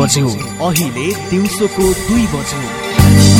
बज्यो। अहिले दिउँसोको दुई बज्यो।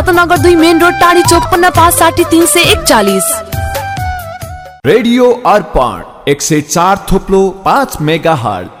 रत्नगर दुई मेन रोड टाढी चोक पन्ना पाँच साठी तिन सय एकचालिस। रेडियो अर्पण एक सय चार थोप्लो पाँच मेगा हट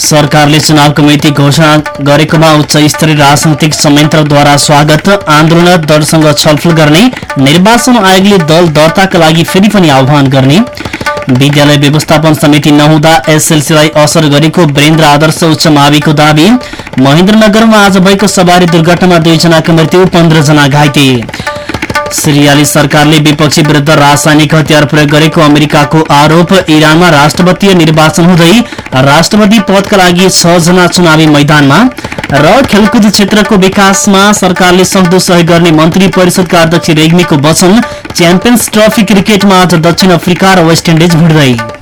सरकारले चुनावको मिति घोषणा गरेकोमा उच्च स्तरीय राजनैतिक संयन्त्रद्वारा स्वागत आन्दोलन दलसँग छलफल गर्ने निर्वाचन आयोगले दल दर्ताका लागि फेरि पनि आह्वान गर्ने। विद्यालय व्यवस्थापन समिति नहुँदा एसएलसीलाई असर गरेको वीरेन्द्र आदर्श उच्च माविको दावी। महेन्द्रनगरमा आज भएको सवारी दुर्घटनामा दुईजनाको मृत्यु पन्ध्र जना घाइते। सिरियाली सरकारले विपक्षी विरुद्ध रासायनिक हतियार प्रयोग गरेको अमेरिकाको आरोप इरानमा राष्ट्रपतीय निर्वाचन हुँदै राष्ट्रपति पदका लागि छ जना चुनावी मैदानमा र खेलकुद क्षेत्रको विकासमा सरकारले सक्दो सहयोग गर्ने मन्त्री परिषदका अध्यक्ष रेग्मीको वचन च्याम्पियन्स ट्रफी क्रिकेटमा आज दक्षिण अफ्रिका र वेस्ट इन्डिज भिड्दै।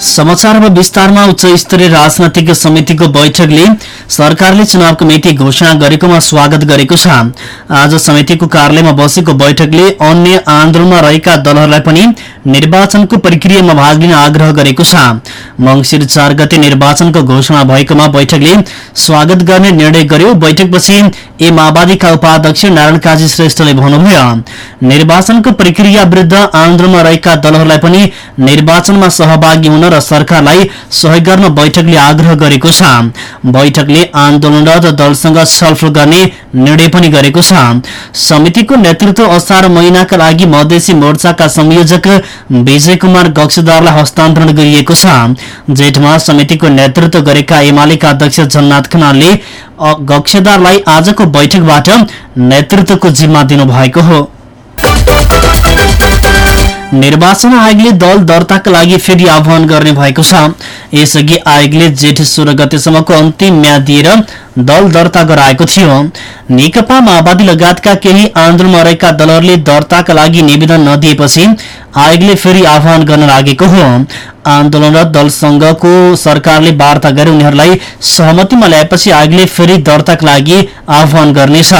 समाचारमा विस्तारमा उच्च स्तरीय राजनैतिक समितिको बैठकले सरकारले चुनावको मिति घोषणा गरेकोमा स्वागत गरेको छ। आज समितिको कार्यालयमा बसेको बैठकले अन्य आन्दोलनमा रहेका दलहरूलाई पनि निर्वाचनको प्रक्रियामा भाग लिन आग्रह गरेको छ। मंगिर चार गते निर्वाचनको घोषणा भएकोमा बैठकले स्वागत गर्ने निर्णय गर्यो। बैठकपछि ए माओवादीका उपाध्यक्ष नारायण काजी श्रेष्ठले भन्नुभयो निर्वाचनको प्रक्रिया विरुद्ध आन्दोलनमा रहेका दलहरूलाई पनि निर्वाचनमा सहभागी हुन र सरकारलाई सहयोग गर्न बैठकले आग्रह गरेको छ। बैठकले आन्दोलनरत दलसँग छलफल गर्ने निर्णय पनि गरेको छ। समितिको नेतृत्व असार महिनाका लागि मधेसी मोर्चाका संयोजक विजय कुमार गक्षदारलाई हस्तान्तरण गरिएको छ। जेठमा समितिको नेतृत्व गरेका एमालेका अध्यक्ष जन्नाथ खनालले गक्षदारलाई आजको बैठकबाट नेतृत्वको जिम्मा दिनुभएको हो। निर्वाचन आयोगले दल दर्ताका लागि फेरि आह्वान गर्ने भएको छ। यसअघि आयोगले जेठ सोह्र गतेसम्मको अन्तिम म्याद दिएर दल दर्ता गराएको थियो। नेकपा माओवादी लगायतका केही आन्दोलनमा रहेका दलहरूले दर्ताका लागि निवेदन नदिएपछि आयोगले फेरि आह्वान गर्न लागेको हो। आन्दोलनरत दलसँगको सरकारले वार्ता गरी उनीहरूलाई सहमतिमा ल्याएपछि आयोगले फेरि दर्ताका लागि आह्वान गर्नेछ।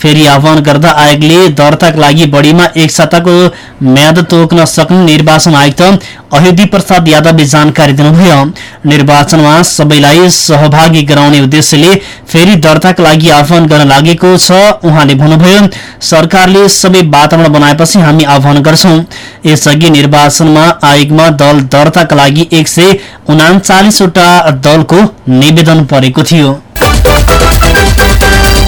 फेरि आह्वान गर्दा आयोगले दर्ताका लागि बढीमा एक साताको म्याद तोक्न सक्ने निर्वाचन आयुक्त अयोधी प्रसाद यादवले जानकारी दिनुभयो। निर्वाचनमा सबैलाई सहभागी गराउने उद्देश्यले फेरि दर्ताका लागि आह्वान गर्न लागेको छ उहाँले भन्नुभयो। सरकारले सबै वातावरण बनाएपछि हामी आह्वान गर्छौं। यसअघि निर्वाचनमा आयोगमा दल दर्ताका लागि एक सय उनाचालिसवटा दलको निवेदन परेको थियो।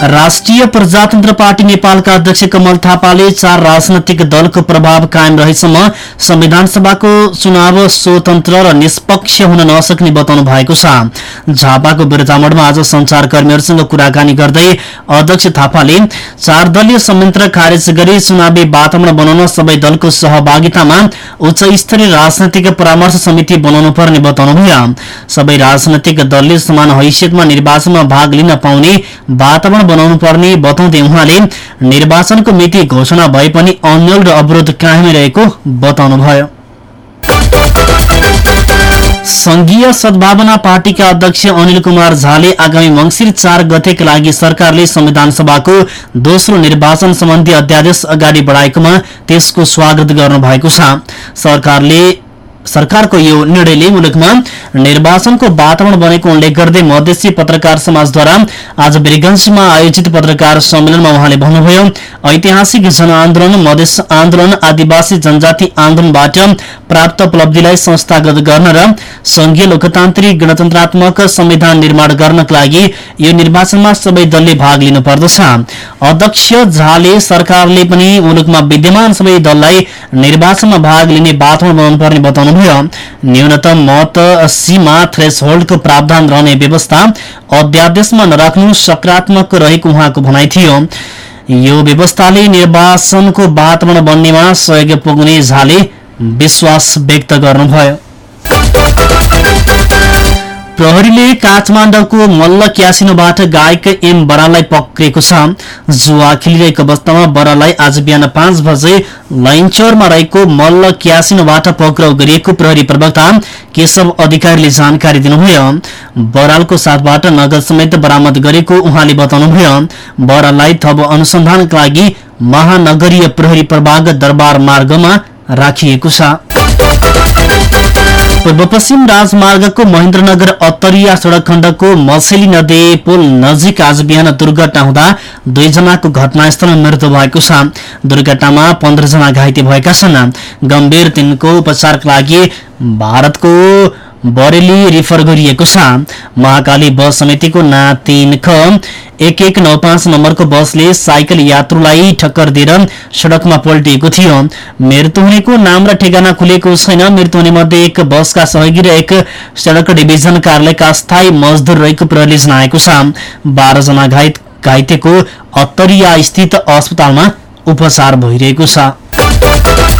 राष्ट्रिय प्रजातन्त्र पार्टी नेपालका अध्यक्ष कमल थापाले चार राजनैतिक दलको प्रभाव कायम रहेसम्म संविधान सभाको चुनाव स्वतन्त्र र निष्पक्ष हुन नसक्ने बताउनु भएको छ। झापाको बिरतामणमा आज संचारकर्मीहरूसँग कुराकानी गर्दै अध्यक्ष थापाले चार दलीय संयन्त्र खारेज गरी चुनावी वातावरण बनाउन सबै दलको सहभागितामा उच्च स्तरीय राजनैतिक परामर्श समिति बनाउनु पर्ने बताउनुभयो। सबै राजनैतिक दलले समान हैसियतमा निर्वाचनमा भाग लिन पाउने वातावरण बनाउनु पर्ने बताउँदै उहाँले निर्वाचनको मिति घोषणा भए पनि अन्यल र अवरोध कायमै रहेको बताउनुभयो। संघीय सद्भावना पार्टीका अध्यक्ष अनिल कुमार झाले आगामी मंगिर चार गतेका लागि सरकारले संविधान सभाको दोस्रो निर्वाचन सम्बन्धी अध्यादेश अगाडि बढाएकोमा त्यसको स्वागत गर्नु भएको छ सरकारको यो निर्णयले मुलुकमा निर्वाचनको वातावरण बनेको उल्लेख गर्दै मधेसी पत्रकार समाजद्वारा आज वीरगंजमा आयोजित पत्रकार सम्मेलनमा उहाँले भन्नुभयो ऐतिहासिक जनआन्दोलन मधेस आन्दोलन आदिवासी जनजाति आन्दोलनबाट प्राप्त उपलब्धिलाई संस्थागत गर्न र संघीय लोकतान्त्रिक गणतन्त्रात्मक संविधान निर्माण गर्नका लागि यो निर्वाचनमा सबै दलले भाग लिनुपर्दछ। अध्यक्ष झाले सरकारले पनि मुलुकमा विद्यमान सबै दललाई निर्वाचनमा भाग लिने वातावरण बनाउनु पर्ने बताउनुभयो। न्यूनतम मत सीमा थ्रेस होल्डको प्रावधान रहने व्यवस्था अध्यादेशमा नराख्नु सकारात्मक रहेको उहाँको भनाइ थियो। यो व्यवस्थाले निर्वाचनको वातावरण बन्नेमा सहयोग पुग्ने झाले विश्वास व्यक्त गर्नुभयो। प्रहरीले काठमाडौँको मल्ल क्यासिनोबाट गायक एम बराललाई पक्रेको छ। जुवा खेलिरहेको अवस्थामा बराललाई आज बिहान पाँच बजे लैनचौरमा रहेको मल्ल क्यासिनोबाट पक्राउ गरिएको प्रहरी प्रवक्ता केशव अधिकारीले जानकारी दिनुभयो। बरालको साथबाट नगद समेत बरामद गरेको उहाँले बताउनुभयो। बराललाई थप अनुसन्धानका लागि महानगरीय प्रहरी प्रभाग दरबार मार्गमा राखिएको छ। पूर्व पश्चिम राजमार्गको महेन्द्रनगर अत्तरिया सड़क खण्डको मसेली नदी पुल नजिक आज बिहान दुर्घटना हुँदा दुईजनाको घटनास्थलमा मृत्यु भएको छ। दुर्घटनामा पन्ध्रजना घाइते भएका छन्। गम्भीर तिनको उपचारका लागि भारतको बरेली रिफर गरिएको छ। महाकाली बस समितिको ना तीन ख। एक एक नौ पाँच नम्बरको बसले साइकल यात्रुलाई ठक्कर दिएर सड़कमा पल्टिएको थियो। मृत्यु हुनेको नाम र ठेगाना खुलेको छैन। मृत्यु हुने मध्ये एक बसका सहयोगी र एक सड़क डिभिजन कार्यालयका स्थायी मजदुर रहेको प्रहरीले जनाएको छ। बाह्रजना घाइत घाइतेको अत्तरिया स्थित अस्पतालमा उपचार भइरहेको छ।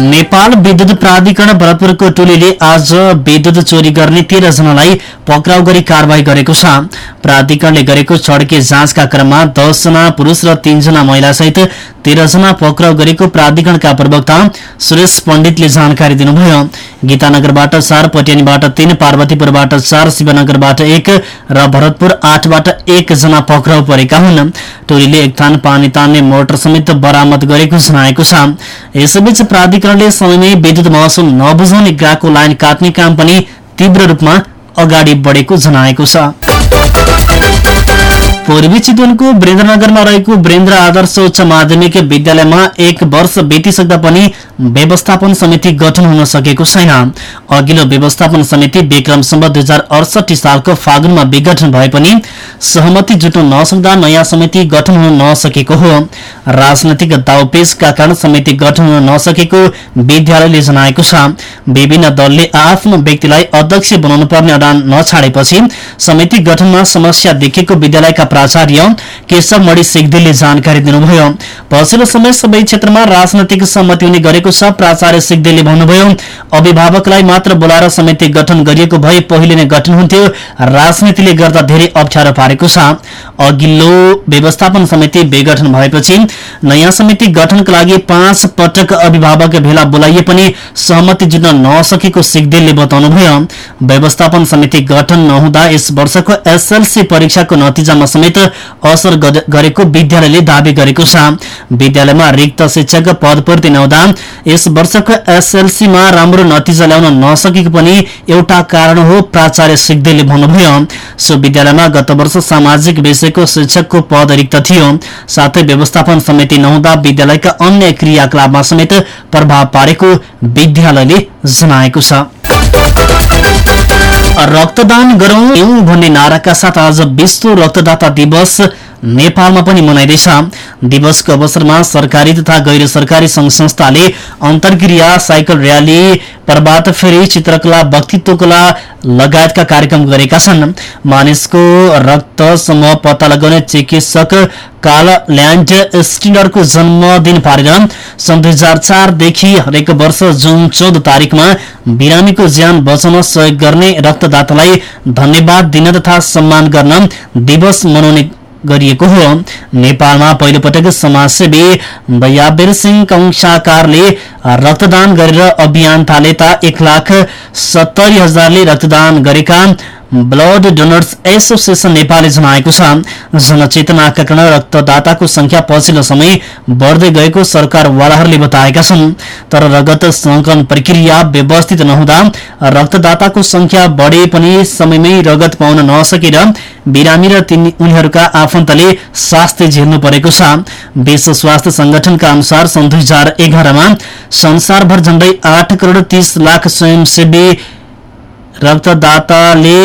नेपाल विद्युत प्राधिकरण भरतपुरको टोलीले आज विद्युत चोरी गर्ने तेह्र जनालाई पक्राउ गरी कारवाही गरेको छ। प्राधिकरणले गरेको छड्के जाँचका क्रममा दसजना पुरूष र तीनजना महिला सहित तेह्रजना पक्राउ गरेको प्राधिकरणका प्रवक्ता सुरेश पण्डितले जानकारी दिनुभयो। गीतानगरबाट चार पटियानीबाट तीन पार्वतीपुरबाट चार शिवनगरबाट एक र भरतपुर आठबाट एकजना पक्राउ परेका हुन्। टोलीले एक थान पानी तान्ने मोटर समेत बरामद गरेको जनाएको छ। यसैबीच प्राधिकरणले समयमै विद्युत महसुल नबुझाउने ग्राहकको लाइन काट्ने काम पनि तीव्र रूपमा अगाडि बढेको जनाएको छ। पूर्वी चितवनको वृन्द्रनगरमा रहेको वृन्द्र आदर्श उच्च माध्यमिक विद्यालयमा एक वर्ष बितिसक्दा पनि व्यवस्थापन समिति गठन हुन सकेको छैन। अघिल्लो व्यवस्थापन समिति विक्रम सम्बत दुई हजार अडसठी सालको फागुनमा विघटन भए पनि सहमति जुट्न नसक्दा नयाँ समिति गठन हुन नसकेको हो। राजनैतिक दाउपेचका कारण समिति गठन हुन नसकेको विद्यालयले जनाएको छ। विभिन्न दलले आफ्नो व्यक्तिलाई अध्यक्ष बनाउनु पर्ने अडान नछाडेपछि समिति गठनमा समस्या देखेको विद्यालयका प्राचार्य केशव मणि सिगदेलले जानकारी दिनुभयो। पछिल्लो समय सबै क्षेत्रमा राजनैतिक सहमति हुने गरेको छ। प्राचार्य सिग्देलले भन्नुभयो अभिभावकलाई मात्र बोलाएर समिति गठन गरिएको भए पहिले नै गठन हुन्थ्यो। राजनीतिले गर्दा धेरै अप्ठ्यारो पारेको छ। अघिल्लो व्यवस्थापन समिति बेगठन भएपछि नयाँ समिति गठनका लागि पाँच पटक अभिभावक भेला बोलाइए पनि सहमति जुट्न नसकेको सिग्देलले बताउनुभयो। व्यवस्थापन समिति गठन नहुँदा यस वर्षको एसएलसी परीक्षाको नतिजामा समेत असर गरे- गरेको विद्यालयले दावी गरेको छ। विद्यालयमा रिक्त शिक्षक पदपूर्ति नहुँदा यस वर्षको एसएलसीमा राम्रो नतिजा ल्याउन नसकेको पनि एउटा कारण हो प्राचार्य सिग्देलले भन्नुभयो। सो विद्यालयमा गत वर्ष सामाजिक विषयको शिक्षकको पद रिक्त थियो। साथै व्यवस्थापन समिति नहुँदा विद्यालयका अन्य क्रियाकलापमा समेत प्रभाव पारेको विद्यालयले जनाएको छ। रक्तदान गरौं भन्ने नाराका साथ आज विश्व रक्तदाता दिवस नेपालमा पनि मनाइँदैछ। दिवसको अवसरमा सरकारी तथा गैर सरकारी संघ संस्थाले अन्तर्क्रिया साइकल र्याली प्रभात फेरी चित्रकला वक्तित्व कला लगायतका कार्यक्रम गरेका छन्। मानिसको रक्त समूह पत्ता लगाउने चिकित्सक काल ल्यान्ड स्टिनरको जन्मदिन पारेर सन् दुई हजार चारदेखि हरेक वर्ष जुन चौध तारिकमा बिरामीको ज्यान बचाउन सहयोग गर्ने रक्तदातालाई धन्यवाद दिन तथा सम्मान गर्न दिवस मनाउने गरिएको हो। नेपालमा पहिलोपटक समाजसेवी दयाबेर सिंह कंसाकारले रक्तदान गरेर अभियान थाले ता एक लाख सत्तरी हजारले रक्तदान गरेका ब्लड डोनर्स एसोसिएसन नेपालले जनाएको छ। जनचेतनाका कारण रक्तदाताको संख्या पछिल्लो समय बढ्दै गएको सरकारवालाहरूले बताएका छन्। तर रगत संकलन प्रक्रिया व्यवस्थित नहुँदा रक्तदाताको संख्या बढे पनि समयमै रगत पाउन नसकेर बिरामी र उनीहरूका आफन्तले स्वास्थ्य झेल्नु परेको छ। विश्व स्वास्थ्य संगठनका अनुसार सन् दुई हजार एघारमा संसारभर झण्डै आठ करोड़ तीस लाख स्वयंसेवी रक्तदाताले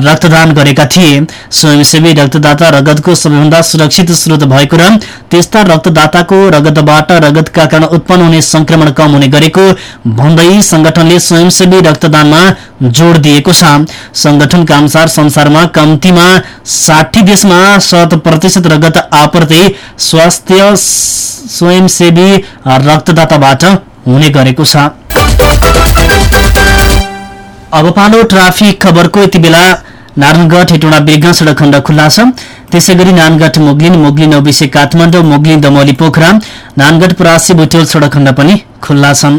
रक्तदान गरेका थिए। स्वयंसेवी रक्तदाता रगतको सबैभन्दा सुरक्षित स्रोत भएको र त्यस्ता रक्तदाताको रगतबाट रगतका कारण उत्पन्न हुने संक्रमण कम हुने गरेको भन्दै संगठनले स्वयंसेवी रक्तदानमा जोड़ दिएको छ। संगठनका अनुसार संसारमा कम्तीमा साठी देशमा शत प्रतिशत रगत आपूर्ति स्वास्थ्य स्वयंसेवी रक्तदाताबाट हुने गरेको छ। अब पालो ट्राफिक खबरको यति बेला नारायणगढ हेटौँडा बेगन सडक खण्ड खुल्ला छ। त्यसै गरी नानगढ मुगलिन मुगलिन औविसे काठमाडौँ मुगलिन दमोली पोखरा नानगढ परासी बुटोल सडक खण्ड पनि खुल्ला छन्।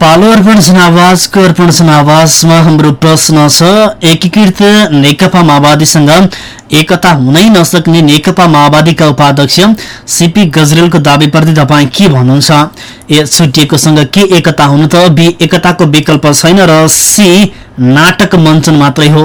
पालो अर्पण जनावासको अर्पण जनावासमा हाम्रो प्रश्न छ एकीकृत नेकपा माओवादीसँग एकता हुनै नसक्ने नेकपा माओवादीका उपाध्यक्ष सिपी गजरेलको दावीप्रति तपाईँ के भन्नुहुन्छ? ए छुटिएकोसँग के एकता हुनु त? बी एकताको विकल्प छैन र सी नाटक मञ्चन मात्रै हो।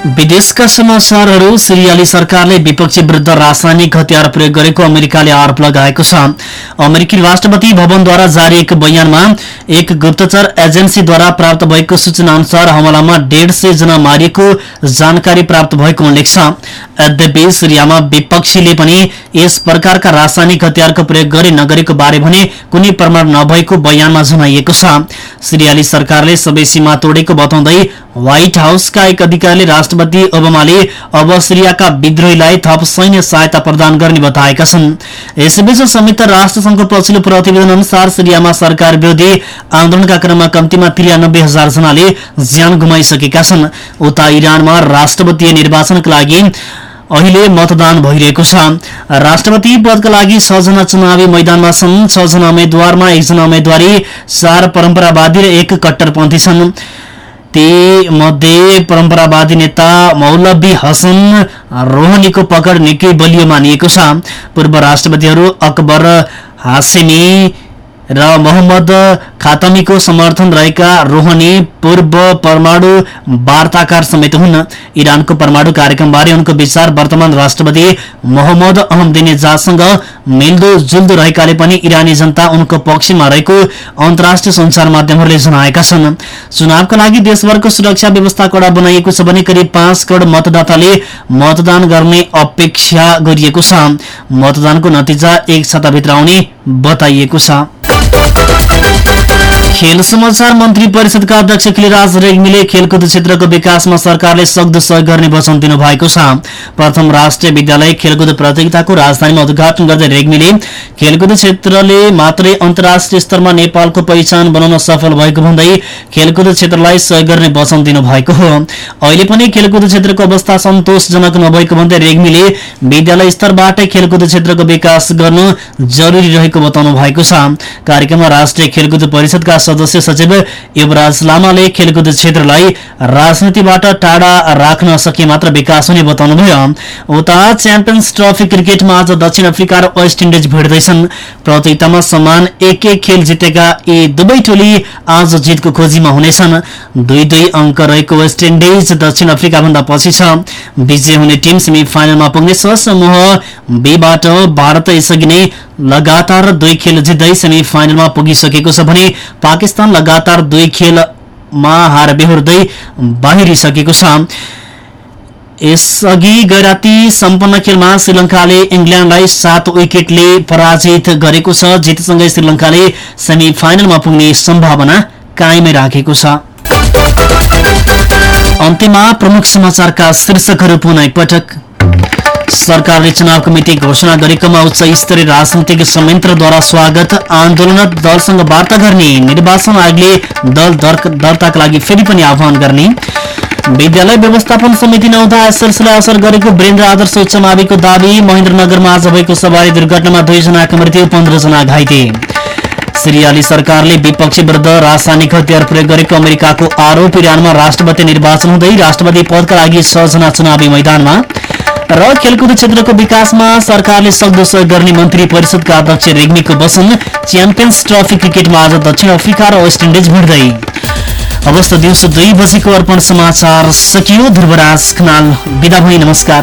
विदेशका समाचारहरू सिरियाली सरकारले विपक्षी विरुद्ध रासायनिक हतियार प्रयोग गरेको अमेरिकाले आरोप लगाएको छ। अमेरिकी राष्ट्रपति भवनद्वारा जारी एक बयानमा एक गुप्तचर एजेन्सीद्वारा प्राप्त भएको सूचना अनुसार हमलामा डेढ सय जना मारिएको जानकारी प्राप्त भएको उल्लेख छ। यद्यपि सिरियामा विपक्षीले पनि यस प्रकारका रासायनिक हतियारको प्रयोग गरे नगरेको बारे भने कुनै प्रमाण नभएको बयानमा जनाइएको छ। सिरियाली सरकारले सबै सीमा तोडेको बताउँदै व्हाइट हाउसका एक अधिकारीले राष्ट्रपति ओबामाले अब सिरियाका विद्रोहीलाई थप सैन्य सहायता प्रदान गर्ने बताएका छन्। यसैबीच संयुक्त राष्ट्र संघको पछिल्लो प्रतिवेदन अनुसार सिरियामा सरकार विरोधी आन्दोलनका क्रममा कम्तीमा त्रियानब्बे हजार जनाले ज्यान गुमाइसकेका छन्। उता इरानमा राष्ट्रपतीय निर्वाचनका लागि अहिले मतदान भइरहेको छ। राष्ट्रपति पदका लागि छजना चुनावी मैदानमा छन्। छजना उम्मेद्वारमा एकजना उम्मेद्वारी चार परम्परावादी र एक कट्टरपन्थी छन्। ती मध्ये परम्परावादी नेता मौलवी हसन रोहनीको पकड निकै बलियो मानिएको छ। पूर्व राष्ट्रपतिहरू अकबर हासिमी र मोहम्मद खातमीको समर्थन रहेका रोहनी पूर्व परमाणु वार्ताकार समेत हुन्। इरानको परमाणु कार्यक्रमबारे उनको विचार वर्तमान राष्ट्रपति मोहम्मद अहमदिनेजासँग मिल्दो जुल्दो रहेकाले पनि इरानी जनता उनको पक्षमा रहेको अन्तर्राष्ट्रिय संचार माध्यमहरूले जनाएका छन्। चुनावका लागि देशभरको सुरक्षा व्यवस्था कडा बनाइएको छ भने करिब पाँच करोड मतदाताले मतदान गर्ने अपेक्षा गरिएको छ। मतदानको नतिजा एक साताभित्र आउने बताइएको छ। Thank खेल समाचार मन्त्री परिषदका अध्यक्ष खिलराज रेग्मीले खेलकुद क्षेत्रको विकासमा सरकारले सक्दो सहयोग गर्ने वचन दिनुभएको छ। प्रथम राष्ट्रिय विद्यालय खेलकुद प्रतियोगिताको राजधानीमा उद्घाटन गर्दै रेग्मीले खेलकुद क्षेत्रले मात्रै अन्तर्राष्ट्रिय स्तरमा नेपालको पहिचान बनाउन सफल भएको भन्दै खेलकुद क्षेत्रलाई सहयोग गर्ने वचन दिनुभएको हो। अहिले पनि खेलकुद क्षेत्रको अवस्था सन्तोषजनक नभएको भन्दै रेग्मीले विद्यालय स्तरबाटै खेलकुद क्षेत्रको विकास गर्नु जरुरी रहेको बताउनु भएको छ। कार्यक्रममा राष्ट्रिय खेलकुद परिषदका सदस्य सचिव युवराज लामाले खेलकुद क्षेत्रलाई राजनीतिबाट टाढा राख्न सके मात्र विकास हुने बताउनुभयो। उता च्याम्पियन्स ट्रफी क्रिकेटमा आज दक्षिण अफ्रिका र वेस्ट इन्डिज भिड्दैछन् प्रतियोगितामा समान एक एक खेल जितेका यी दुवै टोली आज जितको खोजीमा हुनेछन्। दुई दुई अङ्क रहेको वेस्ट इन्डिज दक्षिण अफ्रिका भन्दा पछि छ। विजय हुने टिम सेमी फाइनलमा पुग्नेछ समूह बीबाट भारत यसअघि नै लगातार दुई खेल जित्दै सेमी फाइनलमा पुगिसकेको छ भने पाकिस्तान लगातार दुई खेलमा हार बेहोर्दै बाहिरिसकेको छ। यसअघि गैराती सम्पन्न खेलमा श्रीलङ्काले इङ्ल्याण्डलाई सात विकेटले पराजित गरेको छ। जितसँगै श्रीलङ्काले सेमी फाइनलमा पुग्ने सम्भावना कायमै राखेको छ। अन्त्यमा प्रमुख समाचारका शीर्षकहरू पुनः एकपटक सरकारले चुनाव कमिटी घोषणा गरेकोमा उच्च स्तरीय राजनैतिक संयन्त्रद्वारा स्वागत आन्दोलनरत दलसँग वार्ता गर्ने निर्वाचन आयोगले दल दर- दर्ताका लागि फेरि पनि आह्वान गर्ने। विद्यालय व्यवस्थापन समिति नहुँदा एसएलसीलाई असर गरेको वीरेन्द्र आदर्श उच्च माविको दावी महेन्द्रनगरमा आज भएको सवारी दुर्घटनामा दुईजनाको मृत्यु पन्ध्रजना घाइते। सिरियाली सरकारले विपक्षी विरुद्ध रासायनिक हतियार प्रयोग गरेको अमेरिकाको आरोप इरानमा राष्ट्रपति निर्वाचन हुँदै राष्ट्रपति पदका लागि छजना चुनावी मैदानमा। र खेलकुद क्षेत्रको विकासमा सरकारले सक्दो सहयोग गर्ने मन्त्री परिषदका अध्यक्ष रेग्मीको वचन च्याम्पियन्स ट्रफी क्रिकेटमा आज दक्षिण अफ्रिका र वेस्ट इन्डिज भिड्दै। अवस्था दिउँसो दुई बजेको अर्पण समाचार सकियो ध्रुवराज खनाल बिदा भई नमस्कार।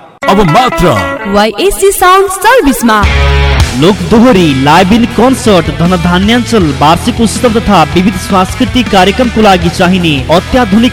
अब मात्र वाइएससी साउन्ड सर्भिसमा लोक दोहोरी लाइभ इन कन्सर्ट धनधान्याञ्चल वार्षिक उत्सव तथा विविध सांस्कृतिक कार्यक्रमको लागि चाहिने अत्याधुनिक